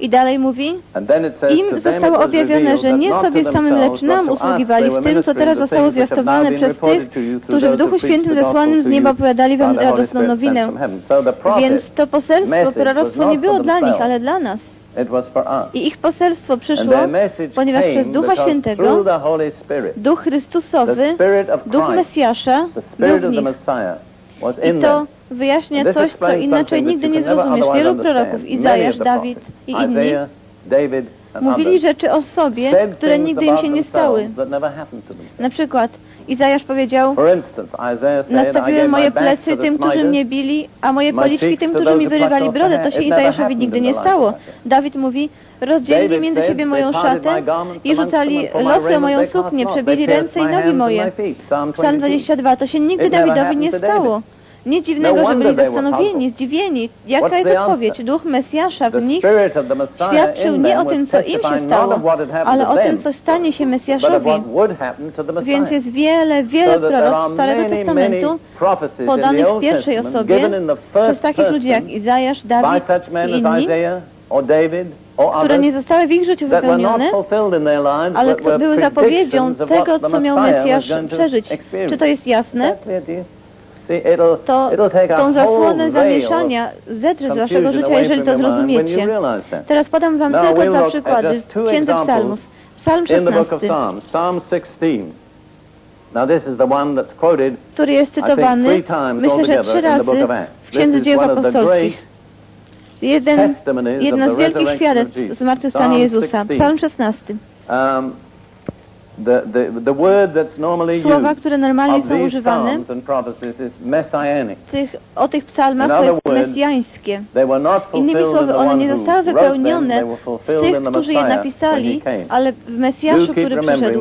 I dalej mówi, im zostało objawione, że nie sobie samym, lecz nam usługiwali w tym, co teraz zostało zwiastowane przez tych, którzy w Duchu Świętym zesłanym z nieba opowiadali wam radosną nowinę. Więc to poselstwo, proroctwo nie było dla nich, ale dla nas. I ich poselstwo przyszło, ponieważ przez Ducha Świętego, Duch Chrystusowy, Duch Mesjasza był w nich. I to wyjaśnia coś, co inaczej nigdy nie zrozumiesz. Wielu proroków, Izajasz, Dawid i inni, Mówili rzeczy o sobie, które nigdy im się nie stały. Na przykład Izajasz powiedział, nastawiłem moje plecy tym, którzy mnie bili, a moje policzki tym, którzy mi wyrywali brodę. To się Izajaszowi nigdy nie stało. Dawid mówi, rozdzielili między siebie moją szatę i rzucali losy o moją suknię, przebili ręce i nogi moje. Psalm 22. To się nigdy Dawidowi nie stało. Nic dziwnego, że byli zastanowieni, zdziwieni. Jaka jest odpowiedź? Duch Mesjasza w nich świadczył nie o tym, co im się stało, ale o tym, co stanie się Mesjaszowi. Więc jest wiele, wiele proroc Starego Testamentu podanych w pierwszej osobie przez takich ludzi jak Izajasz, Dawid i inni, które nie zostały w ich życiu wypełnione, ale były zapowiedzią tego, co miał Mesjasz przeżyć. Czy to jest jasne? To tą zasłonę zamieszania zedrze z waszego życia, jeżeli to zrozumiecie. Teraz podam wam tylko dwa przykłady w Księdze Psalmów. Psalm 16. który jest cytowany, myślę, że trzy razy w Księdze Dziejów Apostolskich. Jeden, jedno z wielkich świadectw zmartwychwstania Jezusa. Psalm 16. The, the, the word that's normally Słowa, które normalnie są używane tych, o tych psalmach to jest mesjańskie. Innymi słowy, one nie zostały wypełnione w tych, którzy je napisali, ale w Mesjaszu, który przyszedł.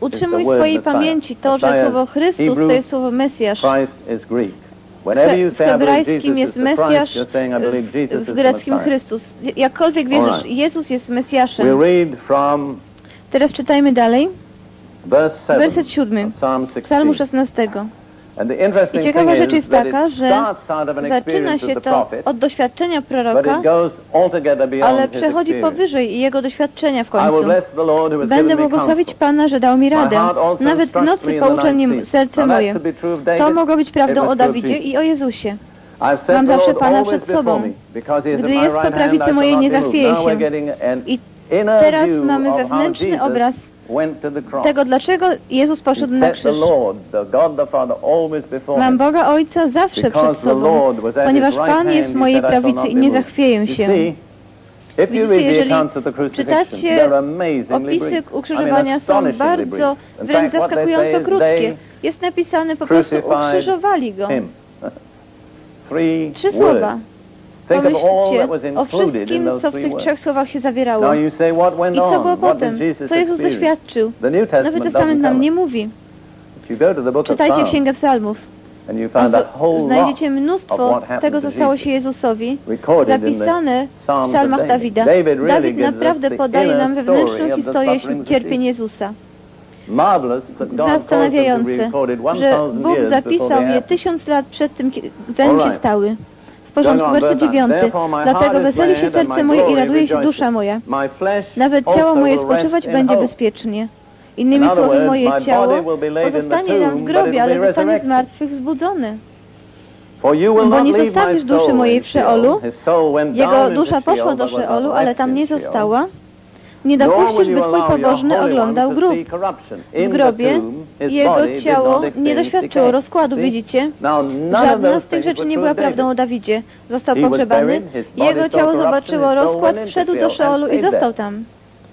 Utrzymuj swojej pamięci to, że słowo Chrystus to jest słowo Mesjasz. W hebrajskim jest Mesjasz, w greckim Chrystus. Jakkolwiek wierzysz, Jezus jest Mesjaszem. Teraz czytajmy dalej. Werset siódmy, psalmu 16. I ciekawa rzecz jest taka, że zaczyna się to od doświadczenia proroka, ale przechodzi powyżej jego doświadczenia w końcu. Będę błogosławić Pana, że dał mi radę. Nawet w nocy poucza mnie serce moje. To mogło być prawdą o Dawidzie i o Jezusie. Mam zawsze Pana przed sobą. Gdy jest po prawicy mojej, nie zachwieje się. I Teraz mamy wewnętrzny obraz tego, dlaczego Jezus poszedł na krzyż. Mam Boga Ojca zawsze przed sobą, ponieważ Pan jest mojej prawicy i nie zachwieję się. Widzicie, jeżeli czytacie opisy ukrzyżowania są bardzo, wręcz zaskakująco krótkie. Jest napisane po prostu ukrzyżowali Go. *laughs* Trzy słowa. Pomyślcie o wszystkim, co w tych trzech słowach się zawierało. I co było potem? Co Jezus doświadczył? Nowy Testament nam nie mówi. Czytajcie Księgę Psalmów. Znajdziecie mnóstwo tego, co stało się Jezusowi, zapisane w psalmach Dawida. Dawid naprawdę podaje nam wewnętrzną historię cierpień Jezusa. Zastanawiające, że Bóg zapisał je tysiąc lat przed tym, zanim się stały porządku, werset dziewiąty. Dlatego weseli się serce moje i raduje się dusza moja. Nawet ciało moje spoczywać będzie bezpiecznie. Innymi słowy, moje ciało pozostanie nam w grobie, ale zostanie z martwych wzbudzone. Bo nie zostawisz duszy mojej w Szeolu. Jego dusza poszła do Szeolu, ale tam nie została. Nie dopuścisz, by Twój pobożny oglądał grób. W grobie jego ciało nie doświadczyło rozkładu, widzicie? Żadna z tych rzeczy nie była prawdą o Dawidzie. Został pogrzebany, jego ciało zobaczyło rozkład, wszedł do Szeolu i został tam.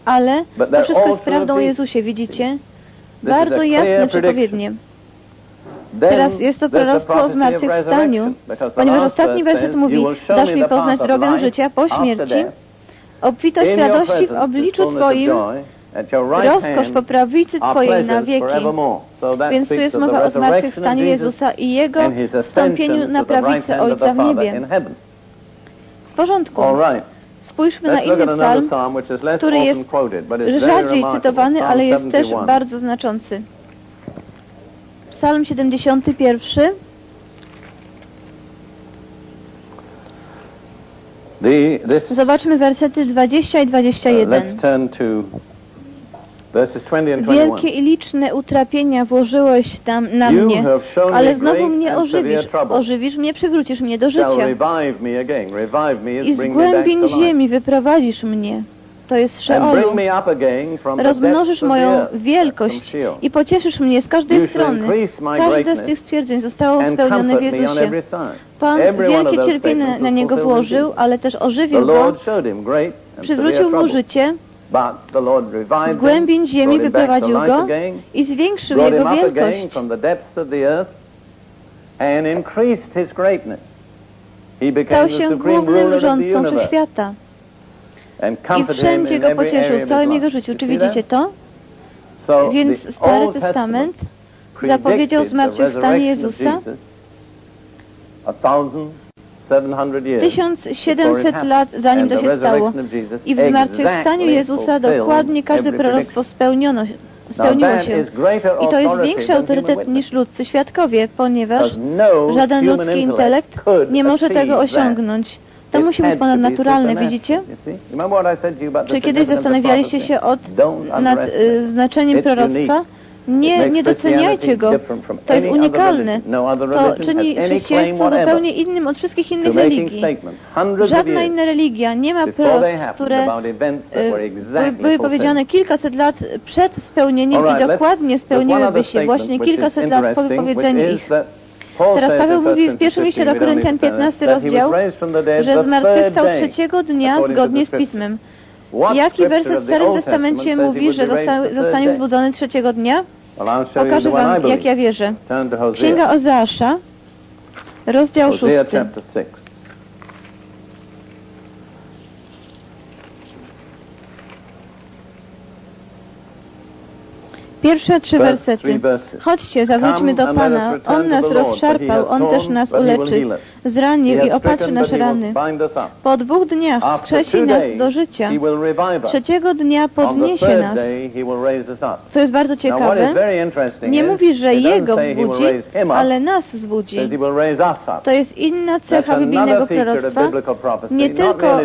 Ale to wszystko jest prawdą o Jezusie, widzicie? Bardzo jasne przepowiednie. Teraz jest to proroctwo o zmartwychwstaniu, ponieważ ostatni werset mówi, dasz mi poznać drogę życia po śmierci, obfitość radości w obliczu Twoim, rozkosz po prawicy Twojej na wieki. Więc tu jest mowa o zmartwychwstaniu Jezusa i Jego wstąpieniu na prawicę Ojca w niebie. W porządku. Spójrzmy na inny psalm, który jest rzadziej cytowany, ale jest też bardzo znaczący. Psalm 71. Zobaczmy wersety 20 i 21. Wielkie i liczne utrapienia włożyłeś tam na mnie, ale znowu mnie ożywisz. Ożywisz mnie, przywrócisz mnie do życia. I z głębin ziemi wyprowadzisz mnie. To jest Szeolu. Rozmnożysz moją wielkość i pocieszysz mnie z każdej strony. Każde z tych stwierdzeń zostało spełnione w Jezusie. Pan wielkie cierpienie na niego włożył, ale też ożywił go, przywrócił mu życie, z głębin ziemi wyprowadził go i zwiększył jego wielkość. Stał się głównym rządcą wszechświata. I wszędzie go pocieszył, w całym jego życiu. Czy widzicie to? Więc Stary Testament zapowiedział zmartwychwstanie Jezusa 1700 lat zanim to się stało. I w zmartwychwstaniu Jezusa dokładnie każde proroctwo spełniono, spełniło się. I to jest większy autorytet niż ludzcy świadkowie, ponieważ no żaden ludzki intelekt nie może tego osiągnąć. To musi być ponadnaturalne, widzicie? Czy kiedyś zastanawialiście się od, nad y, znaczeniem proroctwa? Nie, nie doceniajcie go. To jest unikalne. No to czyni chrześcijaństwo zupełnie innym od wszystkich innych religii. Żadna inna religia nie ma prost, które y, były powiedziane kilkaset lat przed spełnieniem i dokładnie spełniłyby się właśnie kilkaset lat po wypowiedzeniu ich. Teraz Paweł mówi w pierwszym liście do Koryntian 15 rozdział, że zmartwychwstał trzeciego dnia zgodnie z Pismem. Jaki werset w Starym Testamencie mówi, że zostanie wzbudzony trzeciego dnia? Pokażę Wam, jak ja wierzę. Księga Ozeasza, rozdział szósty. Pierwsze trzy wersety. Chodźcie, zawróćmy do Pana. On nas rozszarpał, On też nas uleczy. Zranił i opatrzy nasze rany. Po dwóch dniach wskrzesi nas do życia. Trzeciego dnia podniesie nas. Co jest bardzo ciekawe, nie mówi, że Jego wzbudzi, ale nas wzbudzi. To jest inna cecha biblijnego proroctwa. Nie tylko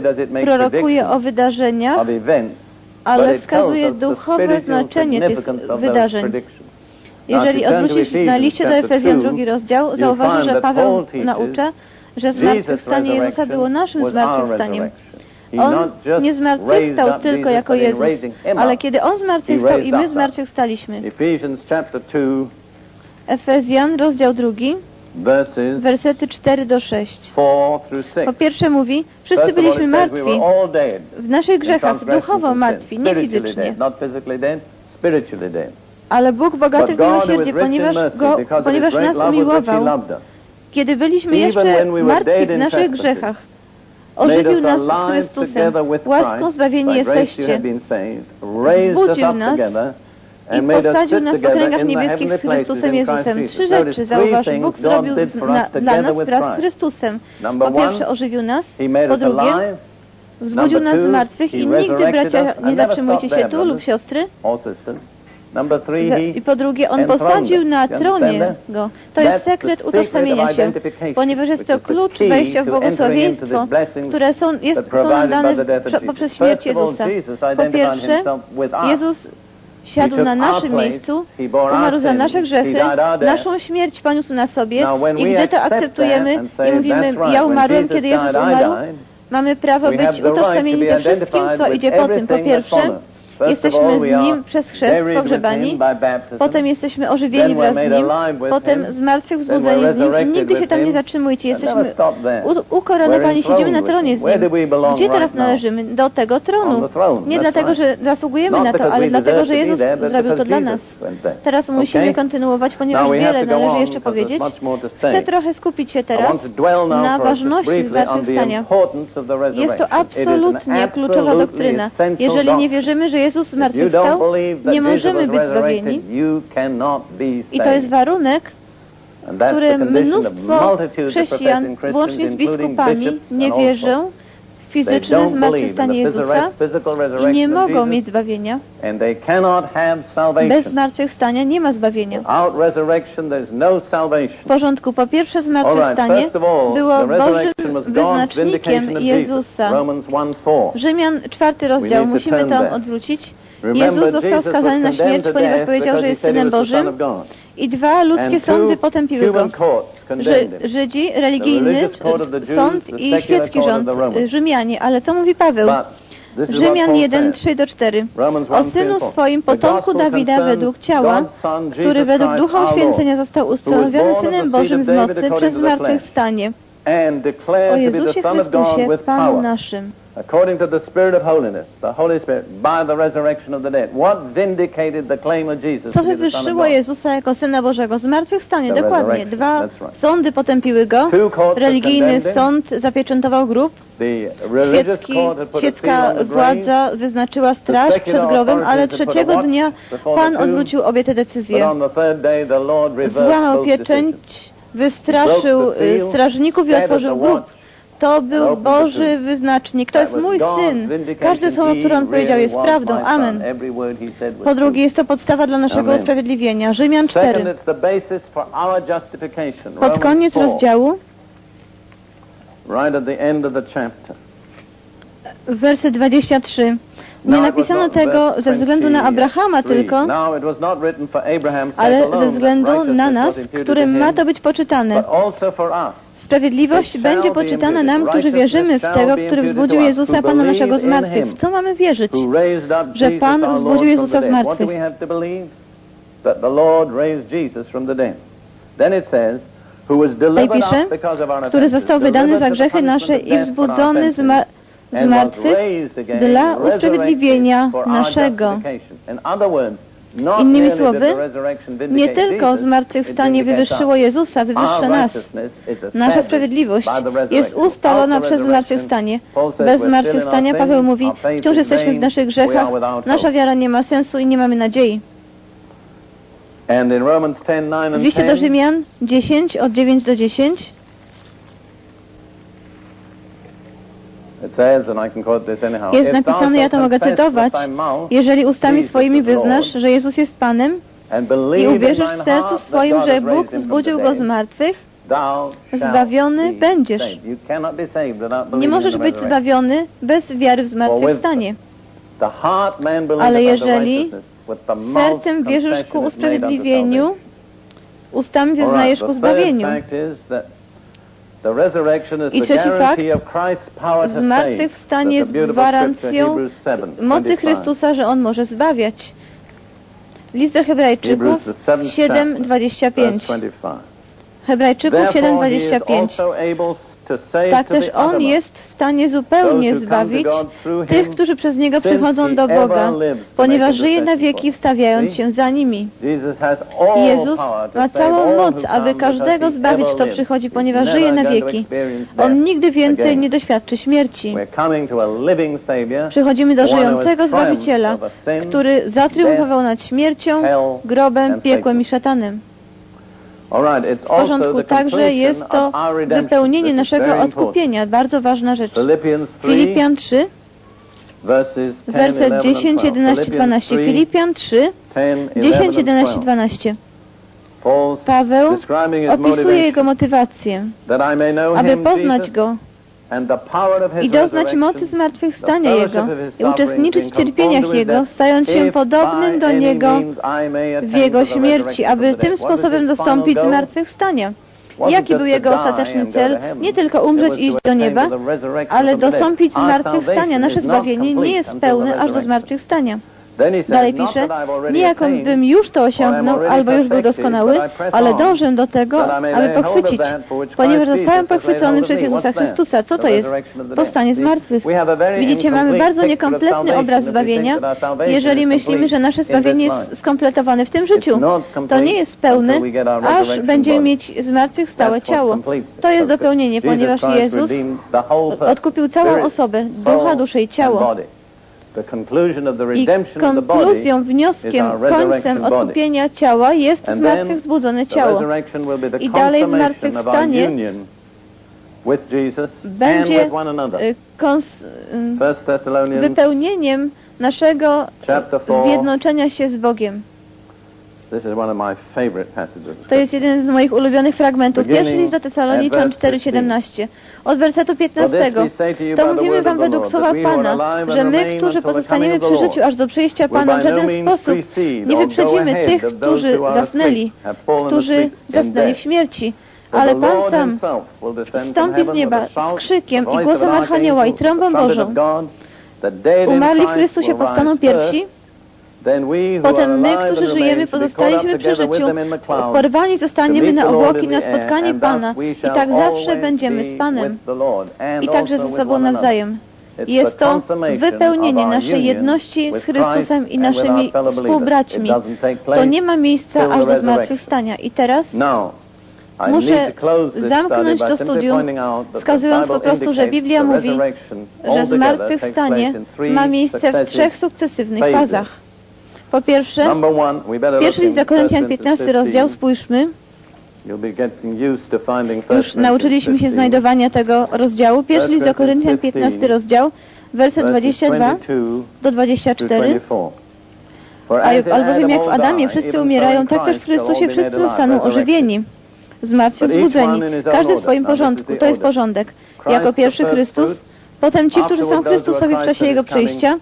prorokuje o wydarzeniach, ale wskazuje duchowe znaczenie tych wydarzeń. Jeżeli odwrócisz na liście do Efezjan drugi rozdział, zauważysz, że Paweł naucza, że zmartwychwstanie Jezusa było naszym zmartwychwstaniem. On nie zmartwychwstał tylko jako Jezus, ale kiedy On zmartwychwstał i my zmartwychwstaliśmy. Efezjan, rozdział drugi, wersety 4 do 6. Po pierwsze mówi, wszyscy byliśmy martwi w naszych grzechach, duchowo martwi, nie fizycznie. Ale Bóg bogaty w miłosierdzie, ponieważ, go, ponieważ nas umiłował, kiedy byliśmy jeszcze martwi w naszych grzechach. Ożywił nas z Chrystusem. Łaską zbawieni jesteście. Wzbudził nas i posadził nas w okręgach niebieskich z Chrystusem Jezusem. Trzy rzeczy, zauważ, Bóg zrobił na, dla nas wraz z Chrystusem. Po pierwsze ożywił nas, po drugie wzbudził nas z martwych i nigdy, bracia, nie zatrzymujcie się tu lub siostry, i po drugie, On posadził na tronie Go. To jest sekret utożsamienia się, ponieważ jest to klucz wejścia w błogosławieństwo, które są, jest, są nam dane poprzez śmierć Jezusa. Po pierwsze, Jezus siadł na naszym miejscu, umarł za nasze grzechy, naszą śmierć poniósł na sobie i gdy to akceptujemy i mówimy, ja umarłem, kiedy Jezus umarł, mamy prawo być utożsamieni ze wszystkim, co idzie po tym. Po pierwsze, Jesteśmy z Nim przez chrzest pogrzebani, potem jesteśmy ożywieni wraz z Nim, potem zmartwychwzbudzeni z Nim i nigdy się tam nie zatrzymujcie. Jesteśmy ukoronowani, siedzimy na tronie z Nim. Gdzie teraz należymy? Do tego tronu. Nie dlatego, że zasługujemy na to, ale dlatego, że Jezus zrobił to dla nas. Teraz musimy kontynuować, ponieważ wiele należy jeszcze powiedzieć. Chcę trochę skupić się teraz na ważności zmartwychwstania. Jest to absolutnie kluczowa doktryna. Jeżeli nie wierzymy, że jest Jezus zmartwychwstał, nie możemy być zbawieni. I to jest warunek, który mnóstwo chrześcijan, włącznie z biskupami, nie wierzą w fizyczne zmartwychwstanie Jezusa i nie mogą mieć zbawienia. Bez zmartwychwstania nie ma zbawienia. No w porządku, po pierwsze zmartwychwstanie było Bożym wyznacznikiem Jezusa. Rzymian czwarty rozdział, musimy tam odwrócić. Jezus został skazany na śmierć, ponieważ powiedział, że jest Synem Bożym. I dwa ludzkie sądy potępiły go. Żydzi, religijny sąd i świecki rząd, Rzymianie. Ale co mówi Paweł? Rzymian 1, 3-4. O synu swoim, potomku Dawida według ciała, który według ducha uświęcenia został ustanowiony synem Bożym w mocy przez zmartwychwstanie. O Jezusie Chrystusie, Panu naszym. according to the Spirit of holiness, the Holy Spirit, by the resurrection of the dead. What vindicated the claim of Jesus Co wywyższyło Jezusa jako Syna Bożego? Zmartwychwstanie, dokładnie. Dwa sądy potępiły Go. Religijny sąd zapieczętował grób. Świecki, świecka władza wyznaczyła straż przed grobem, ale trzeciego dnia Pan odwrócił obie te decyzje. Złamał pieczęć, wystraszył y, strażników i otworzył grób. To był Boży wyznacznik. To jest mój syn. Każde słowo, które on powiedział, jest prawdą. Amen. Po drugie, jest to podstawa dla naszego usprawiedliwienia. Rzymian 4. Pod koniec rozdziału, werset 23. Nie napisano tego ze względu na Abrahama tylko, ale ze względu na nas, którym ma to być poczytane. Sprawiedliwość będzie poczytana nam, którzy wierzymy w tego, który wzbudził Jezusa, Pana naszego z martwych. W co mamy wierzyć? Że Pan wzbudził Jezusa z martwych. Tutaj pisze, który został wydany za grzechy nasze i wzbudzony z, ma z martwych dla usprawiedliwienia naszego. Innymi słowy, nie tylko zmartwychwstanie wywyższyło Jezusa, wywyższa nas. Nasza sprawiedliwość jest ustalona przez zmartwychwstanie. Bez zmartwychwstania, Paweł mówi, wciąż jesteśmy w naszych grzechach, nasza wiara nie ma sensu i nie mamy nadziei. W liście do Rzymian 10, od 9 do 10 Jest napisane, ja to mogę cytować, jeżeli ustami swoimi wyznasz, że Jezus jest Panem i uwierzysz w sercu swoim, że Bóg wzbudził Go z martwych, zbawiony będziesz. Nie możesz być zbawiony bez wiary w zmartwychwstanie. Ale jeżeli sercem wierzysz ku usprawiedliwieniu, ustami wyznajesz ku zbawieniu. I trzeci fakt, zmartwychwstanie jest gwarancją mocy Chrystusa, że On może zbawiać. List do Hebrajczyków 7:25. Hebrajczyków 7:25. Tak też On jest w stanie zupełnie zbawić tych, którzy przez Niego przychodzą do Boga, ponieważ żyje na wieki, wstawiając się za nimi. Jezus ma całą moc, aby każdego zbawić, kto przychodzi, ponieważ żyje na wieki. On nigdy więcej nie doświadczy śmierci. Przychodzimy do żyjącego Zbawiciela, który zatriumfował nad śmiercią, grobem, piekłem i szatanem. W porządku, także jest to wypełnienie naszego odkupienia. Bardzo ważna rzecz. Filipian 3, werset 10, 11, 12. Filipian 3, 10, 11, 12. Paweł opisuje jego motywację, aby poznać Go i doznać mocy zmartwychwstania Jego i uczestniczyć w cierpieniach Jego, stając się podobnym do Niego w Jego śmierci, aby tym sposobem dostąpić zmartwychwstania. Jaki był Jego ostateczny cel? Nie tylko umrzeć i iść do nieba, ale dostąpić zmartwychwstania. Nasze zbawienie nie jest pełne aż do zmartwychwstania. Dalej pisze, nie jakbym już to osiągnął, albo już był doskonały, ale dążę do tego, aby pochwycić, ponieważ zostałem pochwycony przez Jezusa Chrystusa. Co to jest? Powstanie z martwych. Widzicie, mamy bardzo niekompletny obraz zbawienia, jeżeli myślimy, że nasze zbawienie jest skompletowane w tym życiu. To nie jest pełne, aż będziemy mieć zmartwychwstałe ciało. To jest dopełnienie, ponieważ Jezus odkupił całą osobę, ducha, duszę i ciało. I konkluzją, wnioskiem, końcem odkupienia ciała jest zmartwychwzbudzone ciało. I dalej zmartwychwstanie będzie y, y, wypełnieniem naszego zjednoczenia się z Bogiem. To jest jeden z moich ulubionych fragmentów. Pierwszy list do Tesaloniczan 4,17. Od wersetu 15. To mówimy wam według słowa Pana, że my, którzy pozostaniemy przy życiu aż do przyjścia Pana, w żaden sposób nie wyprzedzimy tych, którzy zasnęli, którzy zasnęli w śmierci. Ale Pan sam wstąpi z nieba z krzykiem i głosem Archanioła i trąbą Bożą umarli w Chrystusie powstaną pierwsi, Potem my, którzy żyjemy, pozostaliśmy przy życiu, porwani zostaniemy na obłoki na spotkanie Pana i tak zawsze będziemy z Panem i także ze sobą nawzajem. Jest to wypełnienie naszej jedności z Chrystusem i naszymi współbraćmi. To nie ma miejsca aż do zmartwychwstania. I teraz muszę zamknąć to studium, wskazując po prostu, że Biblia mówi, że zmartwychwstanie ma miejsce w trzech sukcesywnych fazach. Po pierwsze, pierwszy list do Koryntian, 15 rozdział, spójrzmy. Już nauczyliśmy się znajdowania tego rozdziału. Pierwszy list do Koryntian, 15 rozdział, werset 22 do 24. Albowiem jak w Adamie wszyscy umierają, tak też w Chrystusie wszyscy zostaną ożywieni, zmartwychwzbudzeni. Każdy w swoim porządku. To jest porządek. Jako pierwszy Chrystus, potem ci, którzy są Chrystusowi w czasie Jego przyjścia,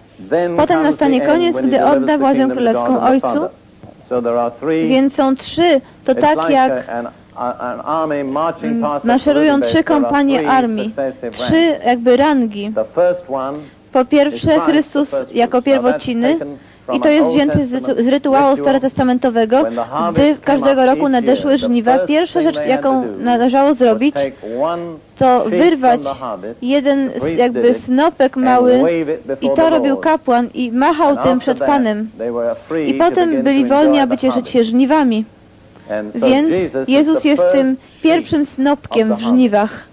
potem nastanie koniec, gdy odda władzę królewską Ojcu. Więc są trzy. To tak jak maszerują trzy kompanie armii, trzy jakby rangi. Po pierwsze Chrystus jako pierwociny i to jest wzięte z, rytuału starotestamentowego, gdy każdego roku nadeszły żniwa. Pierwsza rzecz, jaką należało zrobić, to wyrwać jeden jakby snopek mały i to robił kapłan i machał tym przed Panem. I potem byli wolni, aby cieszyć się żniwami. Więc Jezus jest tym pierwszym snopkiem w żniwach.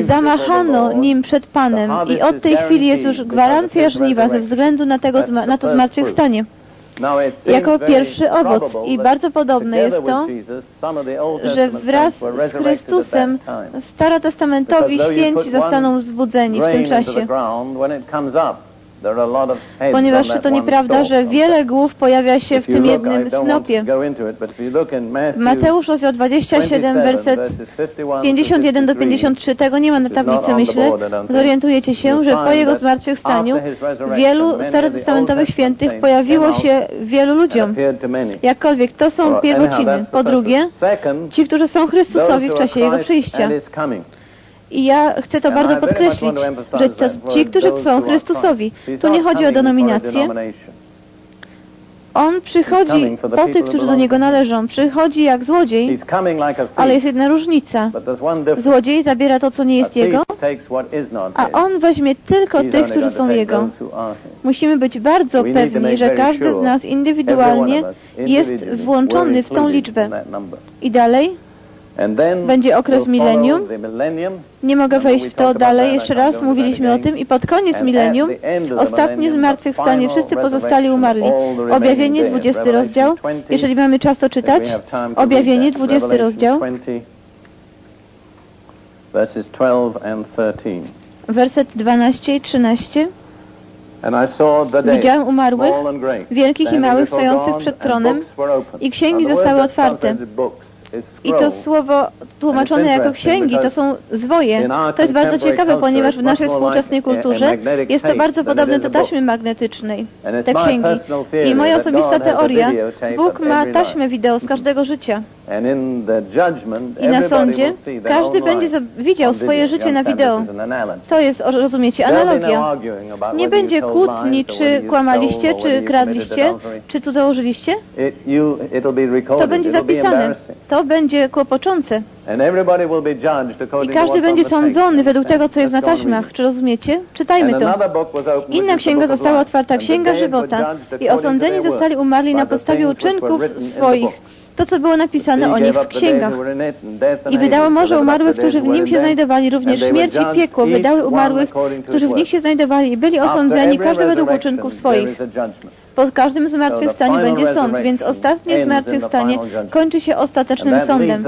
Zamachano nim przed Panem i od tej chwili jest już gwarancja żniwa ze względu na, tego, na to zmartwychwstanie jako pierwszy owoc. I bardzo podobne jest to, że wraz z Chrystusem starotestamentowi święci zostaną wzbudzeni w tym czasie. Ponieważ to nieprawda, że wiele głów pojawia się w tym jednym snopie. Mateusz rozdział 27, werset 51 do 53, tego nie ma na tablicy, myślę. Zorientujecie się, że po Jego zmartwychwstaniu wielu starotestamentowych świętych pojawiło się wielu ludziom. Jakkolwiek, to są pierwociny. Po drugie, ci, którzy są Chrystusowi w czasie Jego przyjścia. I ja chcę to bardzo podkreślić, że to ci, którzy są Chrystusowi, tu nie chodzi o denominację. On przychodzi po tych, którzy do Niego należą. Przychodzi jak złodziej, ale jest jedna różnica. Złodziej zabiera to, co nie jest Jego, a On weźmie tylko tych, którzy są Jego. Musimy być bardzo pewni, że każdy z nas indywidualnie jest włączony w tą liczbę. I dalej? Będzie okres milenium. Nie mogę wejść w to dalej. Jeszcze raz mówiliśmy o tym. I pod koniec milenium, ostatnie zmartwychwstanie, wszyscy pozostali umarli. Objawienie, 20 rozdział. Jeżeli mamy czas to czytać. Objawienie, 20 rozdział. Werset 12 i 13. Widziałem umarłych, wielkich i małych, stojących przed tronem i księgi zostały otwarte. I to słowo tłumaczone jako księgi to są zwoje. To jest bardzo ciekawe, ponieważ w naszej współczesnej kulturze jest to bardzo podobne do taśmy magnetycznej, te księgi. I moja osobista teoria, Bóg ma taśmę wideo z każdego życia. I na sądzie każdy będzie widział swoje życie na wideo. To jest, rozumiecie, analogia. Nie będzie kłótni, czy kłamaliście, czy kradliście, czy cudzołożyliście. To będzie zapisane. To będzie kłopoczące. I każdy będzie sądzony według tego, co jest na taśmach. Czy rozumiecie? Czytajmy to. Inna księga została otwarta, Księga Żywota. I osądzeni zostali umarli na podstawie uczynków swoich to, co było napisane o nich w księgach. I wydało morze umarłych, którzy w nim się znajdowali, również śmierć i piekło wydały umarłych, którzy w nich się znajdowali i byli osądzeni, każdy według uczynków swoich. Po każdym zmartwychwstaniu będzie sąd, więc ostatnie zmartwychwstanie kończy się ostatecznym sądem.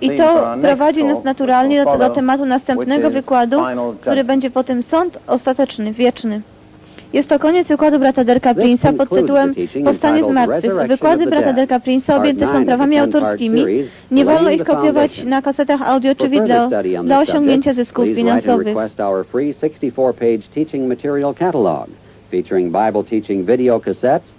I to prowadzi nas naturalnie do, do tematu następnego wykładu, który będzie potem sąd ostateczny, wieczny. Jest to koniec wykładu brata Derka Prince'a pod tytułem Powstanie z martwych. Wykłady brata Derka Prince'a objęte są prawami autorskimi. Nie wolno ich kopiować na kasetach audio czy wideo dla osiągnięcia zysków finansowych. featuring Bible teaching video cassettes